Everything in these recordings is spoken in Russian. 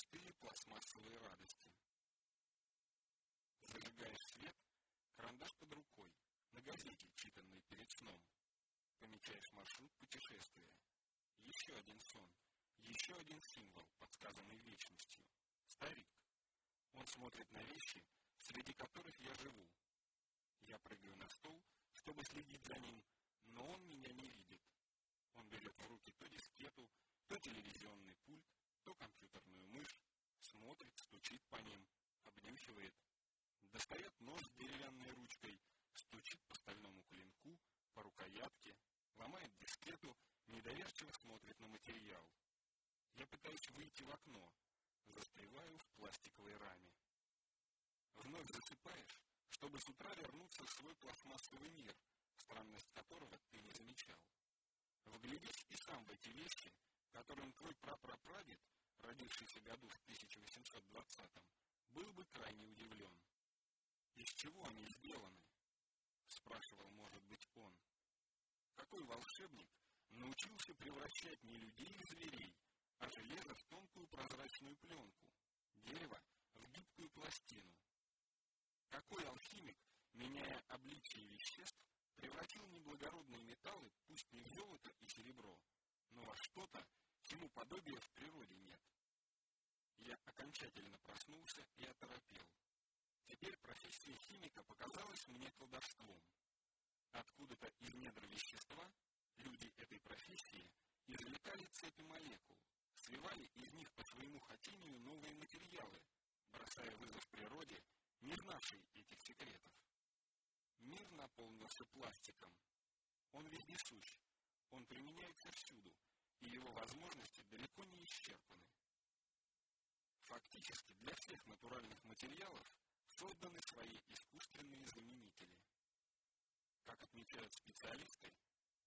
простые пластмассовые радости. Зажигаешь свет, карандаш под рукой, на газете, читанной перед сном. Помечаешь маршрут путешествия. Еще один сон, еще один символ, подсказанный вечностью. Старик. Он смотрит на вещи, среди которых я живу. Я прыгаю на стол, чтобы следить за ним, но он меня не видит. Он берет в руки то дискету, то телевизионный пульт, то компьютерную мышь, смотрит, стучит по ним, обнюхивает, достает нож с деревянной ручкой, стучит по стальному клинку, по рукоятке, ломает дискету, недоверчиво смотрит на материал. Я пытаюсь выйти в окно, застреваю в пластиковой раме. Вновь засыпаешь, чтобы с утра вернуться в свой пластмассовый мир, странность которого ты не замечал. Вглядись и сам в эти вещи, которым твой прапрапрадед, родившийся году в 1820-м, был бы крайне удивлен. Из чего они сделаны? Спрашивал, может быть, он. Какой волшебник научился превращать не людей в зверей, а железо в тонкую прозрачную пленку, дерево в гибкую пластину? Какой алхимик, меняя обличие веществ, превратил неблагородные металлы, пусть не в золото и серебро, но во что-то, чему подобия в природе нет. Я окончательно проснулся и оторопел. Теперь профессия химика показалась мне колдовством. Откуда-то из недр вещества люди этой профессии извлекали цепи молекул, свивали из них по своему хотению новые материалы, бросая вызов природе, не знавшей этих секретов. Мир наполнился пластиком. Он вездесущ, он применяется всюду, и его возможности далеко не исчерпаны. Фактически для всех натуральных материалов созданы свои искусственные заменители. Как отмечают специалисты,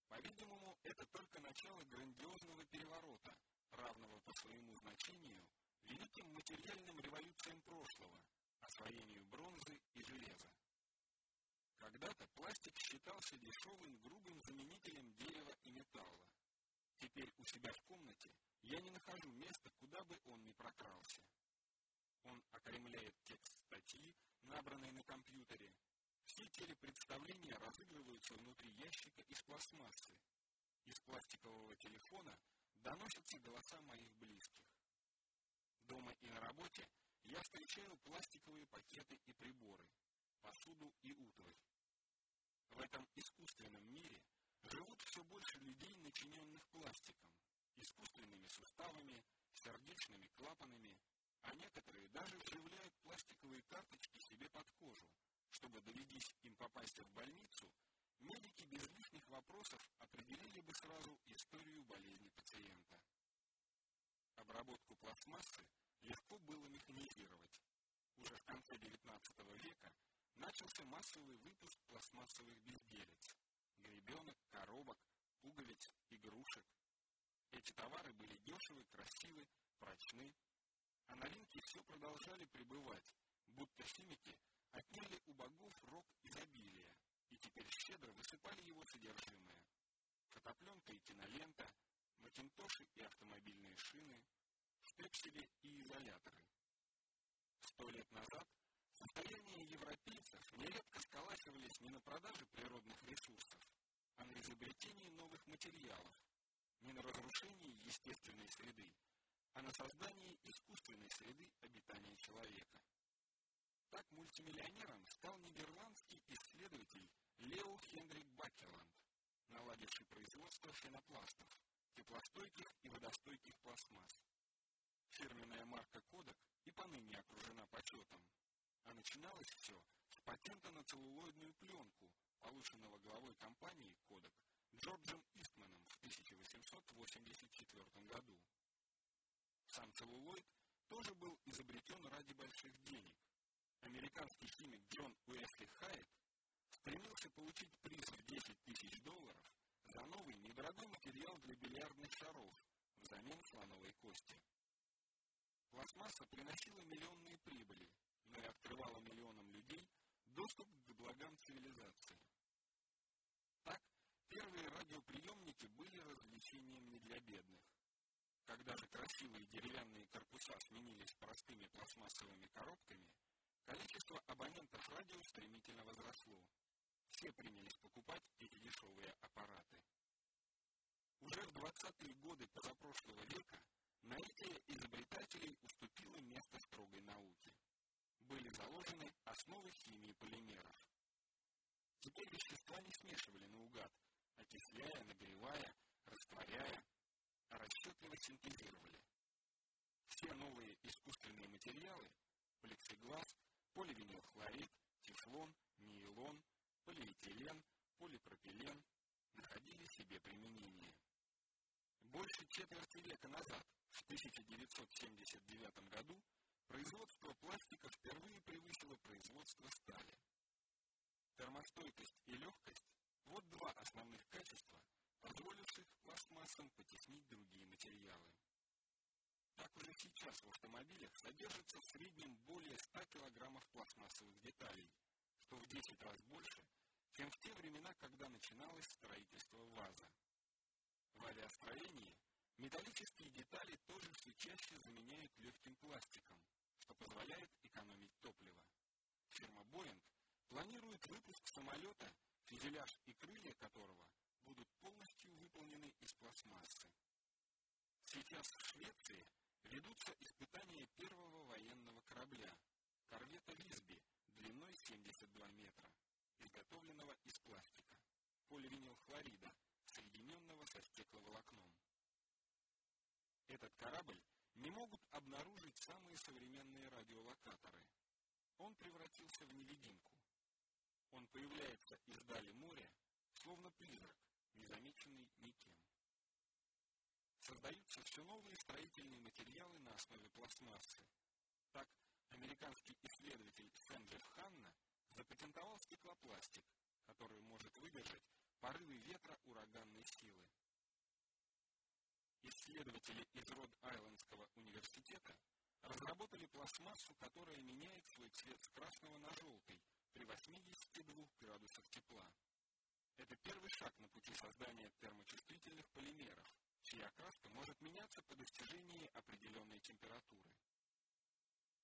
по-видимому, это только начало грандиозного переворота, равного по своему значению великим материальным революциям прошлого, освоению бронзы и железа. Когда-то пластик считался дешевым грубым заменителем дерева и металла. Теперь у себя в комнате я не нахожу места, куда бы он ни прокрался. Он окремляет текст статьи, набранной на компьютере. Все телепредставления разыгрываются внутри ящика из пластмассы. Из пластикового телефона доносятся голоса моих близких. Дома и на работе я встречаю пластиковые пакеты и приборы, посуду и утварь. В этом искусственном мире живут все больше людей, начиненных пластиком, искусственными суставами, сердечными клапанами, а некоторые даже вживляют пластиковые карточки себе под кожу, чтобы, доведись им попасть в больницу, медики без лишних вопросов определили бы сразу историю болезни пациента. Обработку пластмассы легко было механизировать. Уже в конце XIX века начался массовый выпуск пластмассовых безделец – гребенок, коробок, пуговиц, игрушек. Эти товары были дешевы, красивы, прочны, а на рынке все продолжали пребывать, будто химики отняли у богов рог изобилия и теперь щедро высыпали его содержимое. Фотопленка и кинолента, макинтоши и автомобильные шины, штепсели и изоляторы. Сто лет назад Состояние европейцев нередко сколачивались не на продаже природных ресурсов, а на изобретении новых материалов, не на разрушении естественной среды, а на создании искусственной среды обитания человека. Так мультимиллионером стал нидерландский исследователь Лео Хендрик Баккеланд, наладивший производство фенопластов, теплостойких и водостойких пластмасс. Фирменная марка начиналось все с патента на целлулоидную пленку, полученного главой компании «Кодек» Джорджем Истманом в 1884 году. Сам целлулоид тоже был изобретен ради больших денег. Американский химик Джон Уэсли Хайт стремился получить приз в 10 тысяч долларов за новый недорогой материал для бильярдных шаров взамен слоновой кости. Пластмасса приносила миллионные прибыли, открывала миллионам людей доступ к благам цивилизации. Так, первые радиоприемники были развлечением не для бедных. Когда же красивые деревянные корпуса сменились простыми пластмассовыми коробками, количество абонентов радио стремительно возросло. Все принялись покупать эти дешевые аппараты. Уже в 20-е годы позапрошлого Теперь вещества не смешивали наугад, окисляя, нагревая, растворяя, а расчетливо синтезировали. Все новые искусственные материалы – плексиглаз, поливинилхлорид, тефлон, нейлон, полиэтилен, полипропилен – находили себе применение. Больше четверти века назад, в 1979 году, производство пластика впервые превысило производство стали. Термостойкость и легкость – вот два основных качества, позволивших пластмассам потеснить другие материалы. Так уже сейчас в автомобилях содержится в среднем более 100 килограммов пластмассовых деталей, что в 10 раз больше, чем в те времена, когда начиналось строительство ВАЗа. В авиастроении металлические детали тоже все чаще заменяют легким пластиком, что позволяет экономить топливо. Фирма Boeing планирует выпуск самолета, фюзеляж и крылья которого будут полностью выполнены из пластмассы. Сейчас в Швеции ведутся испытания первого военного корабля, корвета «Висби» длиной 72 метра, изготовленного из пластика, поливинилхлорида, соединенного со стекловолокном. Этот корабль не могут обнаружить самые современные радиолокаторы. Он превратился в невидимку. Он появляется из дали моря, словно призрак, незамеченный никем. Создаются все новые строительные материалы на основе пластмассы. Так, американский исследователь Сэнджеф Ханна запатентовал стеклопластик, который может выдержать порывы ветра ураганной силы. Исследователи из Род-Айлендского университета разработали пластмассу, которая меняет свой цвет с красного на желтый при 82 градусах тепла. Это первый шаг на пути создания термочувствительных полимеров, чья окраска может меняться по достижении определенной температуры.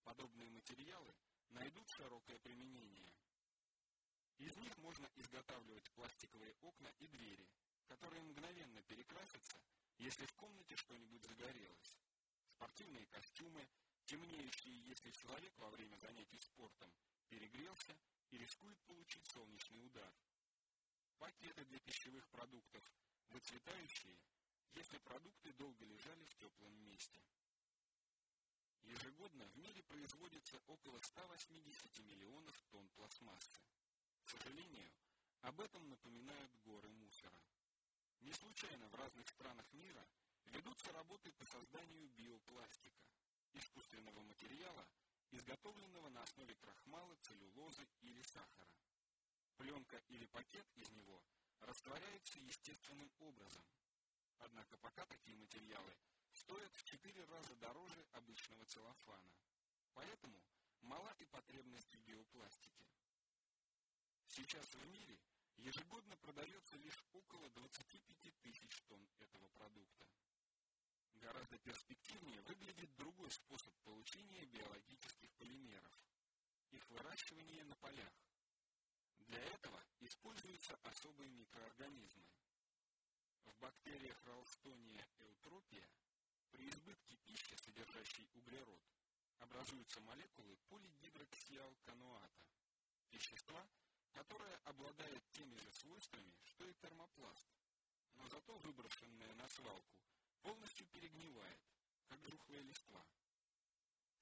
Подобные материалы найдут широкое применение. Из них можно изготавливать пластиковые окна и двери, которые мгновенно перекрасятся, если в комнате что-нибудь загорелось. Спортивные костюмы, темнеющие, если человек во время занятий спортом перегрелся и рискует получить солнечный удар – пакеты для пищевых продуктов, выцветающие, если продукты долго лежали в теплом месте. Ежегодно в мире производится около 180 миллионов тонн пластмассы. К сожалению, об этом напоминают горы мусора. Не случайно в разных странах мира ведутся работы по созданию биопластика, искусственного материала, изготовленного на основе крахмала, целлюлозы или сахара. Пленка или пакет из него растворяются естественным образом. Однако пока такие материалы стоят в 4 раза дороже обычного целлофана. Поэтому мала и потребность в биопластике. Сейчас в мире ежегодно продается лишь около 25 тысяч тонн этого продукта. Гораздо перспективнее выглядит другой способ получения биологических полимеров – их выращивание на полях. Для этого используются особые микроорганизмы. В бактериях Ралстония эутропия при избытке пищи, содержащей углерод, образуются молекулы полигидроксиалкануата, вещества, которое обладает теми же свойствами, что и термопласт, но зато выброшенное на свалку полностью перегнивает, как жухлая листва.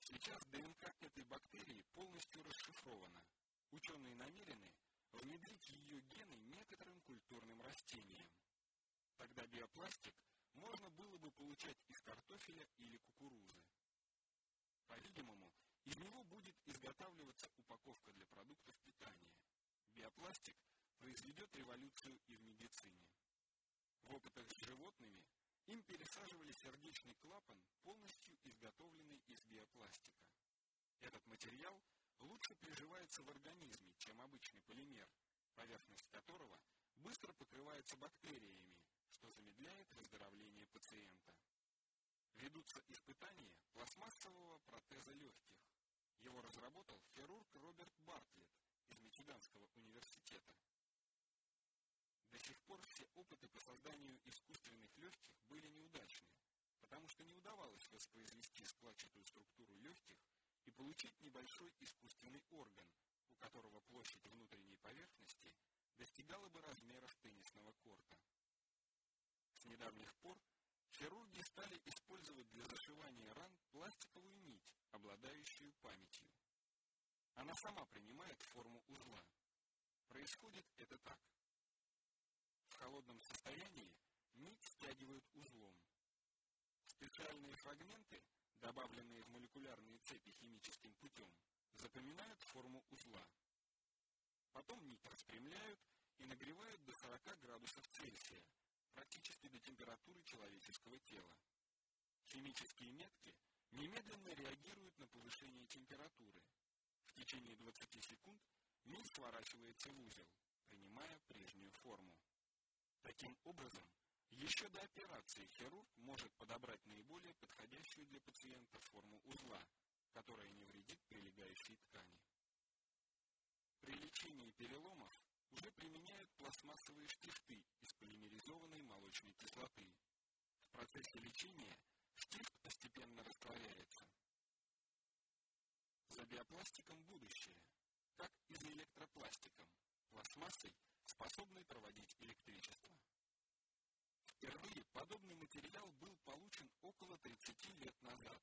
Сейчас ДНК этой бактерии полностью расшифрована. Ученые намерены внедрить ее гены некоторым культурным растениям. Тогда биопластик можно было бы получать из картофеля или кукурузы. По-видимому, из него будет изготавливаться упаковка для продуктов питания. Биопластик произведет революцию и в медицине. В опытах с животными им пересаживали сердечный клапан, полностью изготовленный из биопластика. Этот материал лучше приживается в организме, чем обычный полимер, поверхность которого быстро покрывается бактериями, что замедляет выздоровление пациента. Ведутся испытания пластмассового протеза легких Его разработал хирург Роберт Бартлетт из Мичиганского университета. До сих пор все опыты по созданию искусственных легких были неудачны, потому что не удавалось воспроизвести складчатую структуру легких и получить небольшой искусственный орган, у которого площадь внутренней поверхности достигала бы размеров теннисного корта. С недавних пор хирурги стали использовать для зашивания ран пластиковую нить, обладающую памятью. Она сама принимает форму узла. Происходит это так. В холодном состоянии нить стягивают узлом. Специальные фрагменты добавленные в молекулярные цепи химическим путем, запоминают форму узла. Потом нить распрямляют и нагревают до 40 градусов Цельсия, практически до температуры человеческого тела. Химические метки немедленно реагируют на повышение температуры. В течение 20 секунд нить сворачивается в узел, принимая прежнюю форму. Таким образом, еще до операции хирург может подобрать наиболее подходящую для пациента форму узла, которая не вредит прилегающей ткани. При лечении переломов уже применяют пластмассовые штифты из полимеризованной молочной кислоты. В процессе лечения штифт постепенно растворяется. За биопластиком будущее, как и за электропластиком, пластмассой, способной проводить электричество. Впервые подобный материал был получен около 30 лет назад,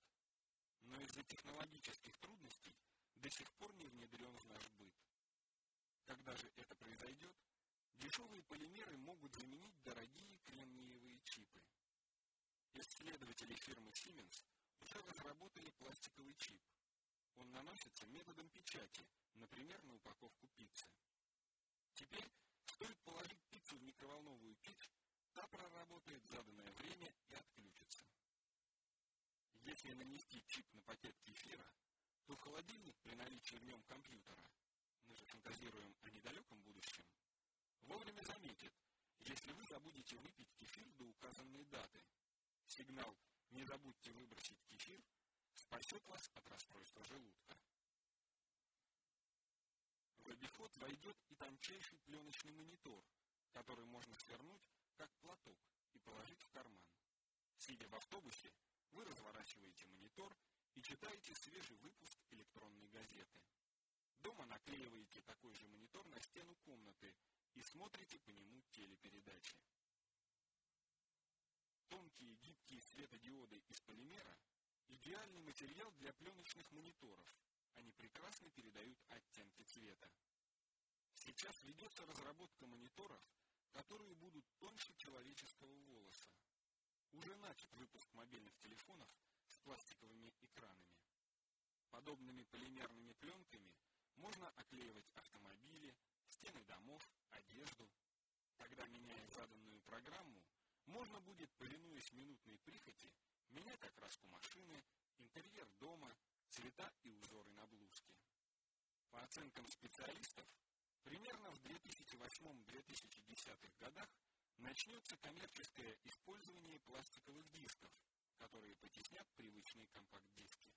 но из-за технологических трудностей до сих пор не внедрен в наш быт. Когда же это произойдет, дешевые полимеры могут заменить дорогие кремниевые чипы. Исследователи фирмы Siemens уже разработали пластиковый чип. Он наносится методом печати, например, на упаковку пиццы. Теперь стоит положить пиццу в микроволновую печь, Та проработает заданное время и отключится. Если нанести чип на пакет кефира, то холодильник при наличии в нем компьютера, мы же фантазируем о недалеком будущем, вовремя заметит, если вы забудете выпить кефир до указанной даты. Сигнал «Не забудьте выбросить кефир» спасет вас от расстройства желудка. В обиход войдет и тончайший пленочный монитор, который можно свернуть как платок, и положить в карман. Сидя в автобусе, вы разворачиваете монитор и читаете свежий выпуск электронной газеты. Дома наклеиваете такой же монитор на стену комнаты и смотрите по нему телепередачи. Тонкие гибкие светодиоды из полимера – идеальный материал для пленочных мониторов. Они прекрасно передают оттенки цвета. Сейчас ведется разработка мониторов, которые будут тоньше человеческого волоса. Уже начат выпуск мобильных телефонов с пластиковыми экранами. Подобными полимерными пленками можно оклеивать автомобили, стены домов, одежду. Тогда, меняя заданную программу, можно будет, повинуясь минутной прихоти, менять окраску машины, интерьер дома, цвета и узоры на блузке. По оценкам специалистов, Примерно в 2008-2010 годах начнется коммерческое использование пластиковых дисков, которые потеснят привычные компакт-диски.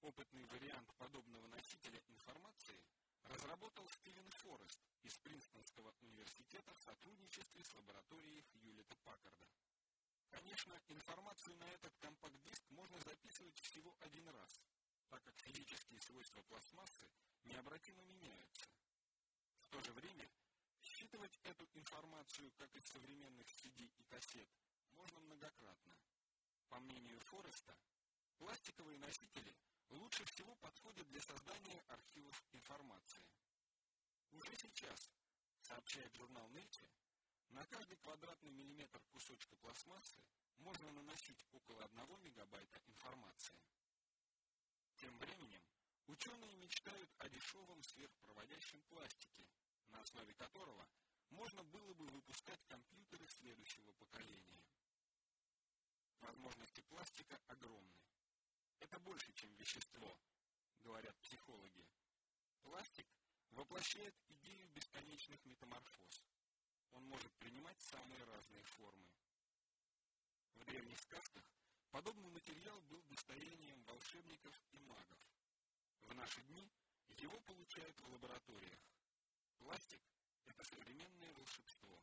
Опытный вариант подобного носителя информации разработал Стивен Форест из Принстонского университета в сотрудничестве с лабораторией Хьюлета Паккарда. Конечно, информацию на этот компакт-диск можно записывать всего один раз, так как физические свойства пластмассы необратимо меняются. В то же время считывать эту информацию, как из современных CD и кассет, можно многократно. По мнению Фореста, пластиковые носители лучше всего подходят для создания архивов информации. Уже сейчас, сообщает журнал Nature, на каждый квадратный миллиметр кусочка пластмассы можно наносить около 1 мегабайта информации. Тем временем Ученые мечтают о дешевом сверхпроводящем пластике, на основе которого можно было бы выпускать компьютеры следующего поколения. Возможности пластика огромны. Это больше, чем вещество, говорят психологи. Пластик воплощает идею бесконечных метаморфоз он может принимать самые разные формы. В древних сказках подобный материал был достоянием волшебников и магов. В наши дни его получают в лабораториях. Пластик – это современное волшебство.